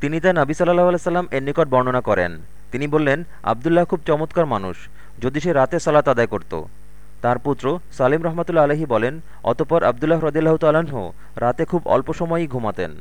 তিনি তা নাবি সাল্লাহ সাল্লাম এর নিকট বর্ণনা করেন। তিনি বললেন, আবদুল্লাহ খুব চমৎকার মানুষ, যদি সে রাতে সালাত আদায় করত। তার পুত্র সালিম রহমতুল্লা আলহী বলেন, অতপর আবদুল্লাহ রদিল্লাহ তালাহ রাতে খুব অল্প সময়ই ঘুমাতেন।